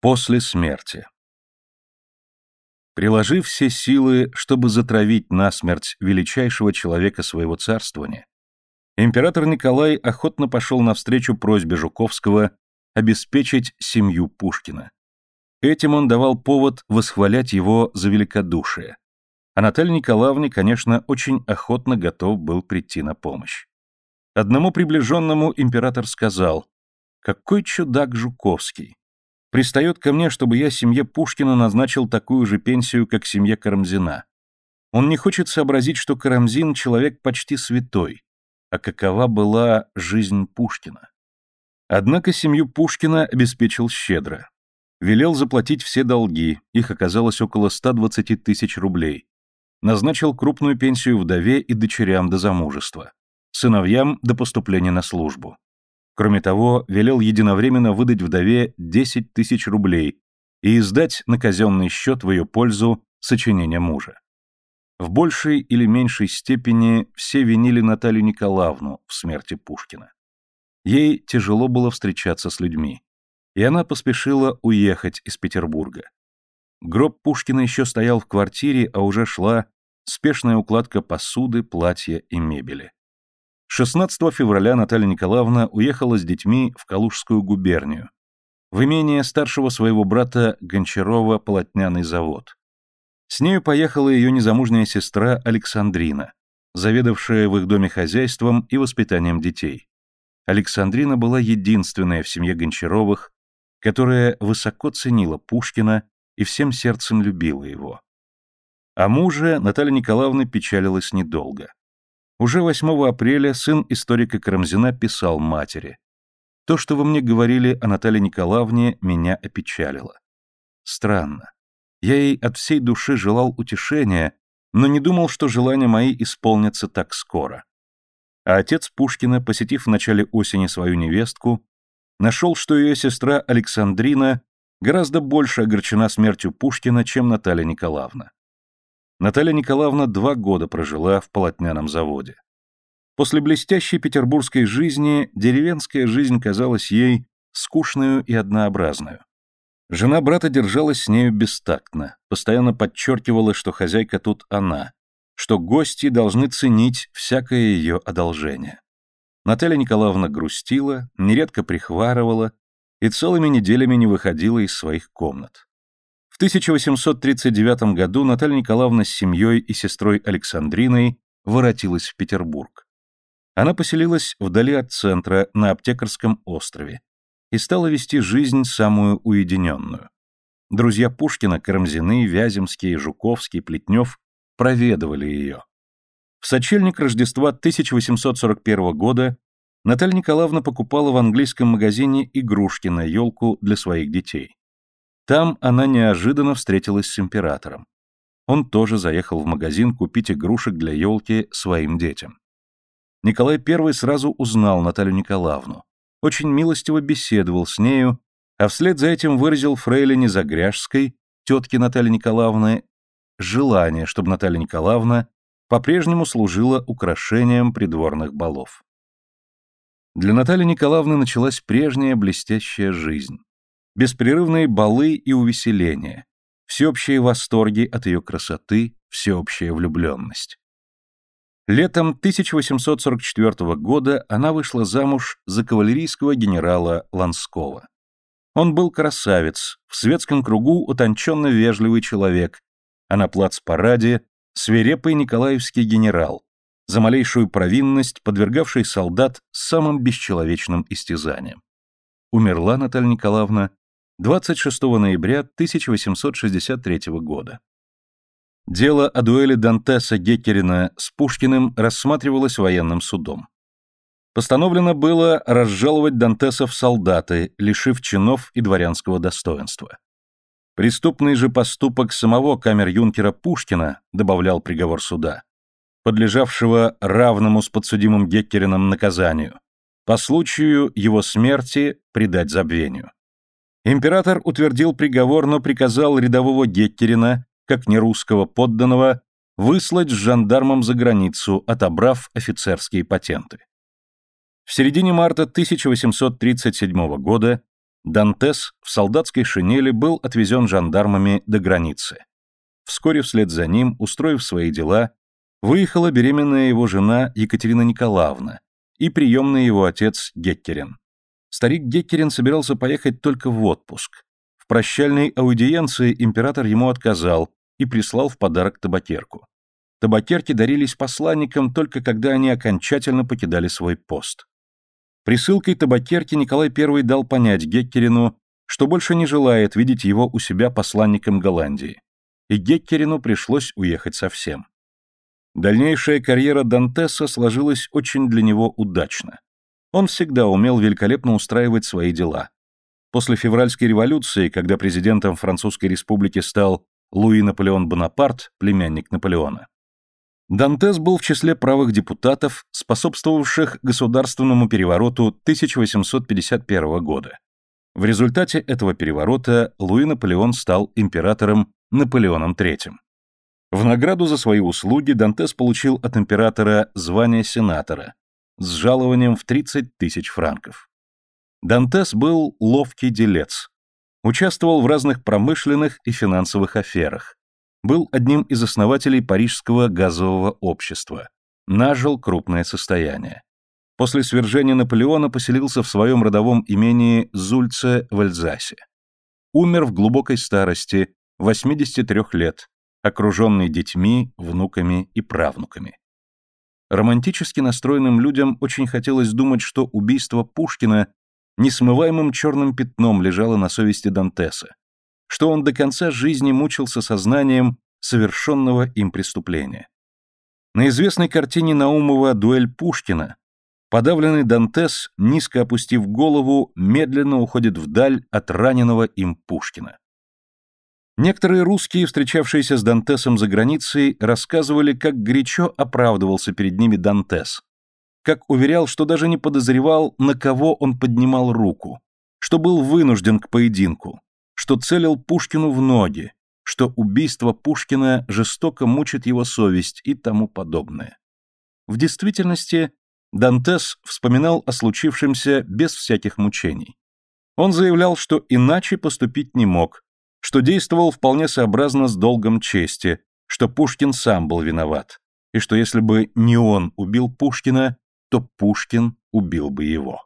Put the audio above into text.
После смерти. Приложив все силы, чтобы затравить насмерть величайшего человека своего царствования, император Николай охотно пошел навстречу просьбе Жуковского обеспечить семью Пушкина. Этим он давал повод восхвалять его за великодушие. А Наталье Николаевне, конечно, очень охотно готов был прийти на помощь. Одному приближенному император сказал, «Какой чудак Жуковский! Пристает ко мне, чтобы я семье Пушкина назначил такую же пенсию, как семье Карамзина. Он не хочет сообразить, что Карамзин — человек почти святой, а какова была жизнь Пушкина. Однако семью Пушкина обеспечил щедро. Велел заплатить все долги, их оказалось около 120 тысяч рублей. Назначил крупную пенсию вдове и дочерям до замужества, сыновьям до поступления на службу. Кроме того, велел единовременно выдать вдове 10 тысяч рублей и издать на казенный счет в ее пользу сочинение мужа. В большей или меньшей степени все винили Наталью Николаевну в смерти Пушкина. Ей тяжело было встречаться с людьми, и она поспешила уехать из Петербурга. Гроб Пушкина еще стоял в квартире, а уже шла спешная укладка посуды, платья и мебели. 16 февраля Наталья Николаевна уехала с детьми в Калужскую губернию, в имение старшего своего брата Гончарова полотняный завод. С нею поехала ее незамужняя сестра Александрина, заведовавшая в их доме хозяйством и воспитанием детей. Александрина была единственная в семье Гончаровых, которая высоко ценила Пушкина и всем сердцем любила его. О муже Наталья Николаевна печалилась недолго. Уже 8 апреля сын историка Карамзина писал матери. «То, что вы мне говорили о Наталье Николаевне, меня опечалило. Странно. Я ей от всей души желал утешения, но не думал, что желания мои исполнятся так скоро. А отец Пушкина, посетив в начале осени свою невестку, нашел, что ее сестра Александрина гораздо больше огорчена смертью Пушкина, чем Наталья Николаевна. Наталья Николаевна два года прожила в полотняном заводе. После блестящей петербургской жизни деревенская жизнь казалась ей скучную и однообразную. Жена брата держалась с нею бестактно, постоянно подчеркивала, что хозяйка тут она, что гости должны ценить всякое ее одолжение. Наталья Николаевна грустила, нередко прихварывала и целыми неделями не выходила из своих комнат. В 1839 году Наталья Николаевна с семьей и сестрой Александриной воротилась в Петербург. Она поселилась вдали от центра, на Аптекарском острове, и стала вести жизнь самую уединенную. Друзья Пушкина, Карамзины, Вяземский, Жуковский, Плетнев проведывали ее. В сочельник Рождества 1841 года Наталья Николаевна покупала в английском магазине игрушки на елку для своих детей. Там она неожиданно встретилась с императором. Он тоже заехал в магазин купить игрушек для елки своим детям. Николай I сразу узнал Наталью Николаевну, очень милостиво беседовал с нею, а вслед за этим выразил фрейлине Загряжской, тетке Натальи Николаевны, желание, чтобы Наталья Николаевна по-прежнему служила украшением придворных балов. Для Натальи Николаевны началась прежняя блестящая жизнь беспрерывные балы и увеселения, всеобщие восторги от ее красоты, всеобщая влюбленность. Летом 1844 года она вышла замуж за кавалерийского генерала Ланского. Он был красавец, в светском кругу утонченно вежливый человек, а на плацпараде свирепый николаевский генерал, за малейшую провинность подвергавший солдат самым бесчеловечным истязаниям. Умерла Наталья Николаевна 26 ноября 1863 года. Дело о дуэли Дантеса Геккерина с Пушкиным рассматривалось военным судом. Постановлено было разжаловать Дантеса в солдаты, лишив чинов и дворянского достоинства. Преступный же поступок самого камер-юнкера Пушкина, добавлял приговор суда, подлежавшего равному с подсудимым Геккерином наказанию, по случаю его смерти предать забвению. Император утвердил приговор, но приказал рядового Геккерина, как нерусского подданного, выслать с жандармом за границу, отобрав офицерские патенты. В середине марта 1837 года Дантес в солдатской шинели был отвезен жандармами до границы. Вскоре вслед за ним, устроив свои дела, выехала беременная его жена Екатерина Николаевна и приемный его отец Геккерин. Старик Геккерин собирался поехать только в отпуск. В прощальной аудиенции император ему отказал и прислал в подарок табакерку. Табакерки дарились посланникам только когда они окончательно покидали свой пост. Присылкой табакерки Николай I дал понять Геккерину, что больше не желает видеть его у себя посланником Голландии. И Геккерину пришлось уехать совсем. Дальнейшая карьера Дантеса сложилась очень для него удачно. Он всегда умел великолепно устраивать свои дела. После февральской революции, когда президентом Французской республики стал Луи Наполеон Бонапарт, племянник Наполеона, Дантес был в числе правых депутатов, способствовавших государственному перевороту 1851 года. В результате этого переворота Луи Наполеон стал императором Наполеоном III. В награду за свои услуги Дантес получил от императора звание сенатора с жалованием в 30 тысяч франков. Дантес был ловкий делец. Участвовал в разных промышленных и финансовых аферах. Был одним из основателей Парижского газового общества. Нажил крупное состояние. После свержения Наполеона поселился в своем родовом имении Зульце в Эльзасе. Умер в глубокой старости, 83 лет, окруженный детьми, внуками и правнуками. Романтически настроенным людям очень хотелось думать, что убийство Пушкина несмываемым черным пятном лежало на совести Дантеса, что он до конца жизни мучился сознанием совершенного им преступления. На известной картине Наумова «Дуэль Пушкина» подавленный Дантес, низко опустив голову, медленно уходит вдаль от раненого им Пушкина. Некоторые русские, встречавшиеся с Дантесом за границей, рассказывали, как горячо оправдывался перед ними Дантес, как уверял, что даже не подозревал, на кого он поднимал руку, что был вынужден к поединку, что целил Пушкину в ноги, что убийство Пушкина жестоко мучит его совесть и тому подобное. В действительности Дантес вспоминал о случившемся без всяких мучений. Он заявлял, что иначе поступить не мог, что действовал вполне сообразно с долгом чести, что Пушкин сам был виноват, и что если бы не он убил Пушкина, то Пушкин убил бы его.